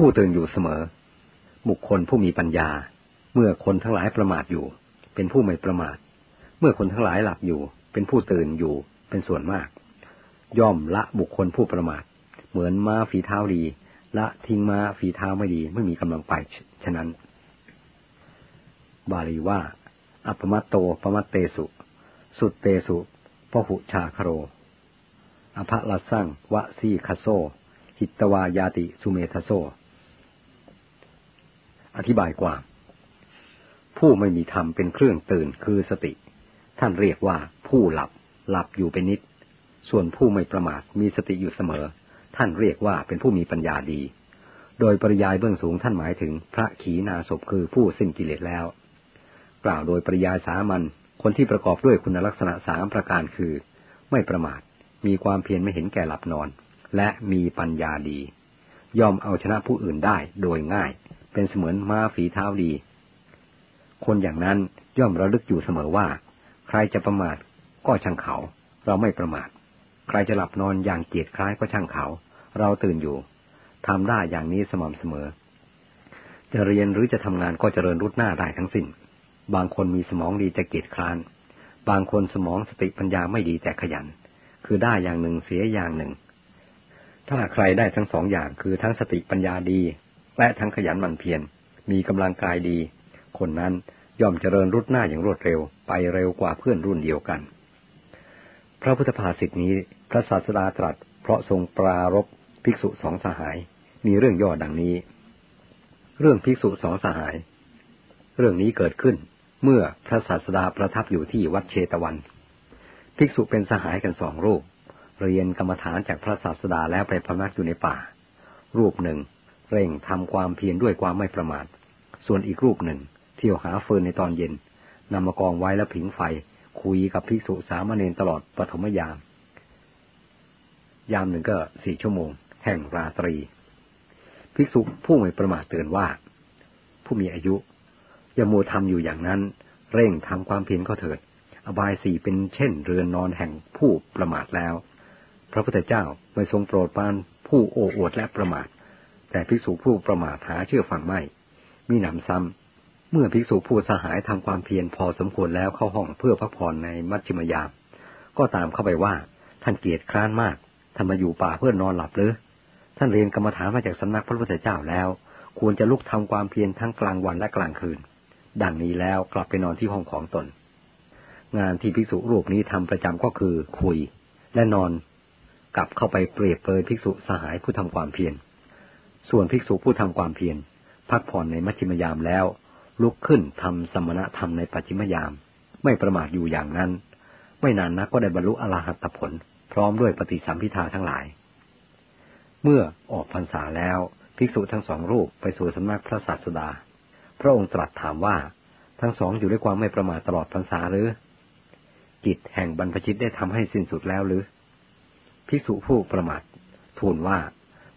ผู้ตื่นอยู่เสมอ บุคคลผู้มีปัญญา เมื่อคนทั้งหลายประมาทอยู่ เป็นผู้ไม่ประมาท เมื่อคนทั้งหลายหลับอยู่ เป็นผู้ตื่นอยู่เป็นส่วนมาก ย่อมละบุคคลผู้ประมาท เหมือนม้าฝีเท้าดีละทิ้งม้าฝีเท้าไม่ดีไม่มีกำลังไปฉะนั้น บาลีว่า อัปมัตโตปมัตเตสุ สุดเตสุพหุชาคโร อภะลัสั่งวะซีคาโซหิตวายาติสุเมทโซ อธิบายความ ผู้ไม่มีธรรมเป็นเครื่องตื่นคือสติ ท่านเรียกว่าผู้หลับ หลับอยู่เป็นนิด ส่วนผู้ไม่ประมาทมีสติอยู่เสมอ ท่านเรียกว่าเป็นผู้มีปัญญาดี โดยปริยายเบื้องสูงท่านหมายถึงพระขีณาสพคือผู้สิ้นกิเลสแล้ว กล่าวโดยปริยายสามัญคนที่ประกอบด้วยคุณลักษณะสามประการคือ ไม่ประมาท มีความเพียรไม่เห็นแก่หลับนอน และมีปัญญาดียอมเอาชนะผู้อื่นได้โดยง่าย เป็นเสมือนม้าฝีเท้าดี คนอย่างนั้นย่อมระลึกอยู่เสมอว่า ใครจะประมาทก็ช่างเขา เราไม่ประมาท ใครจะหลับนอนอย่างเกียจคล้ายก็ช่างเขา เราตื่นอยู่ทำได้อย่างนี้สม่ำเสมอ จะเรียนหรือจะทำงานก็เจริญรุดหน้าได้ทั้งสิ้น บางคนมีสมองดีแต่เกียจคร้าน บางคนสมองสติปัญญาไม่ดีแต่ขยัน คือได้อย่างหนึ่งเสียอย่างหนึ่ง ถ้าใครได้ทั้งสองอย่างคือทั้งสติปัญญาดี และทั้งขยันหมั่นเพียรมีกำลังกายดี คนนั้นย่อมเจริญรุดหน้าอย่างรวดเร็ว ไปเร็วกว่าเพื่อนรุ่นเดียวกัน พระพุทธภาษิตนี้พระศาสดาตรัส เพราะทรงปรารบภิกษุสองสหาย มีเรื่องย่อดังนี้ เรื่องภิกษุสองสหาย เรื่องนี้เกิดขึ้นเมื่อพระศาสดาประทับอยู่ที่วัดเชตวัน ภิกษุเป็นสหายกันสองรูป เรียนกรรมฐานจากพระศาสดาแล้วไปพำนักอยู่ในป่า รูปหนึ่ง เร่งทำความเพียรด้วยความไม่ประมาท ส่วนอีกรูปหนึ่ง เที่ยวหาเฟินในตอนเย็นนำมากองไว้แล้วผิงไฟ คุยกับภิกษุสามเณรตลอดปฐมยาม ยามหนึ่งก็สี่ชั่วโมง แห่งราตรี ภิกษุผู้ไม่ประมาทเตือนว่า ผู้มีอายุ อย่ามัวทำอยู่อย่างนั้น เร่งทำความเพียรก็เถิด อบายสี่เป็นเช่น เรือนนอนแห่งผู้ประมาทแล้ว พระพุทธเจ้าไม่ทรงโปรดปานผู้โอ้อวดและประมาท แต่ภิกษุผู้ประมาทหาเชื่อฟังไม่ มีหนำซ้ำ เมื่อภิกษุผู้สหายทำความเพียรพอสมควรแล้วเข้าห้องเพื่อพักผ่อนในมัชฌิมยาม ก็ตามเข้าไปว่า ท่านเกียรติคร้านมากท่านมาอยู่ป่าเพื่อนอนหลับหรือ ท่านเรียนกรรมฐานมาจากสำนักพระพุทธเจ้าแล้ว ควรจะลุกทำความเพียรทั้งกลางวันและกลางคืน ดังนี้แล้วกลับไปนอนที่ห้องของตน งานที่ภิกษุรูปนี้ทำประจำก็คือคุย และนอนกลับเข้าไปเปรียบเปรยภิกษุสหายผู้ทำความเพียร ส่วนภิกษุผู้ทำความเพียรพักผ่อนในมัชฌิมยามแล้ว ลุกขึ้นทำสมณธรรมในปัจจิมยาม ไม่ประมาทอยู่อย่างนั้น ไม่นานนักก็ได้บรรลุอรหัตผล พร้อมด้วยปฏิสัมพิทาทั้งหลาย เมื่อออกพรรษาแล้วภิกษุทั้งสองรูปไปสู่สำนักพระศาสดา พระองค์ตรัสถามว่าทั้งสองอยู่ด้วยความไม่ประมาทตลอดพรรษาหรือ กิจแห่งบรรพชิตได้ทำให้สิ้นสุดแล้วหรือ ภิกษุผู้ประมาททูลว่า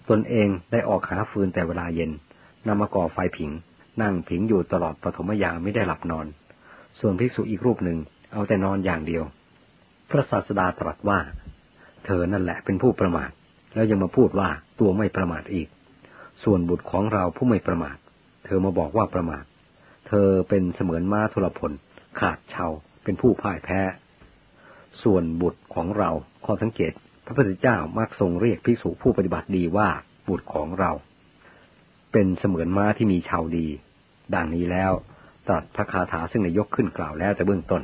ตนเองได้ออกหาฟืนแต่เวลาเย็นนำมาก่อไฟผิง นั่งผิงอยู่ตลอดปฐมยามไม่ได้หลับนอน ส่วนภิกษุอีกรูปหนึ่งเอาแต่นอนอย่างเดียว พระศาสดาตรัสว่า เธอนั่นแหละเป็นผู้ประมาท แล้วยังมาพูดว่าตัวไม่ประมาทอีก ส่วนบุตรของเราผู้ไม่ประมาท เธอมาบอกว่าประมาท เธอเป็นเสมือนม้าทุลพล ขาดเชาเป็นผู้พ่ายแพ้ ส่วนบุตรของเราข้อสังเกต พระพุทธเจ้ามักทรงเรียกภิกษุผู้ปฏิบัติดีว่าบุตรของเรา เป็นเสมือนม้าที่มีชาวดี ดังนี้แล้วตัดพระคาถาซึ่งในยกขึ้นกล่าวแล้วแต่เบื้องต้น